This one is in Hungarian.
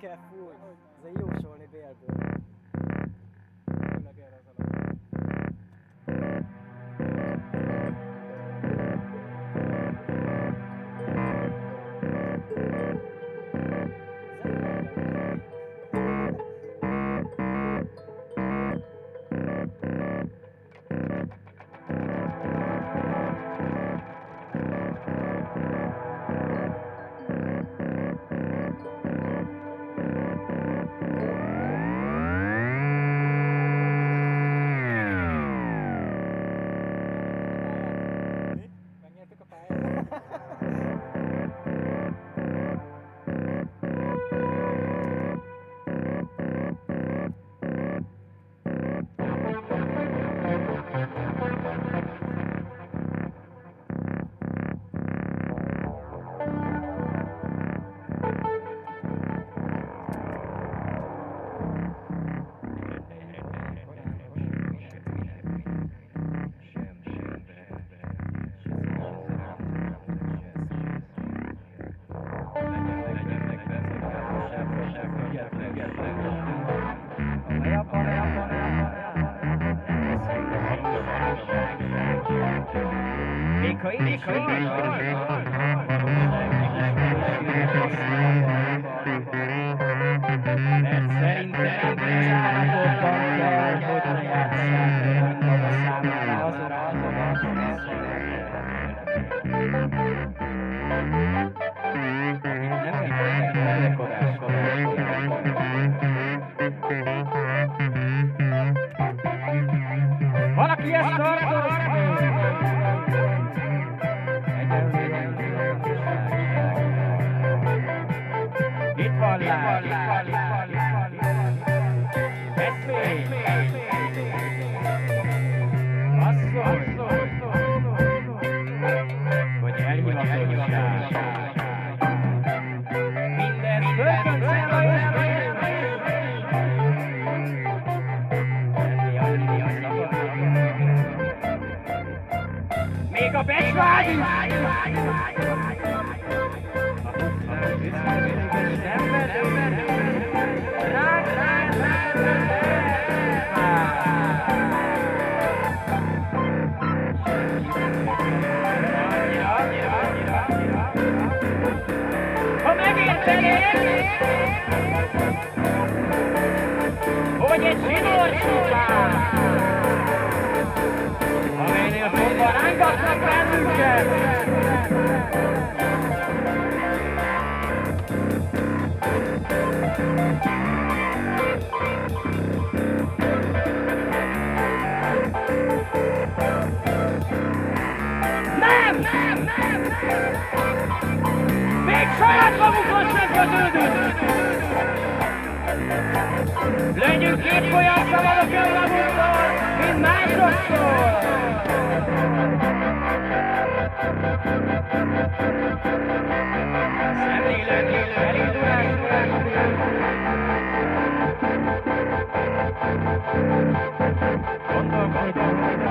quer food. Még ha Van láb! Eszmény! Asszony! Minden földön szelva Még a becsvágy! Hogy egy zsinór csupán, amelynél fogva rángatnak bennünket, saját magukhoz sem kötődünk! Legyünk két olyan szabadok önmagunktól, mint másoktól! Szemlélőként elindulás Megképpen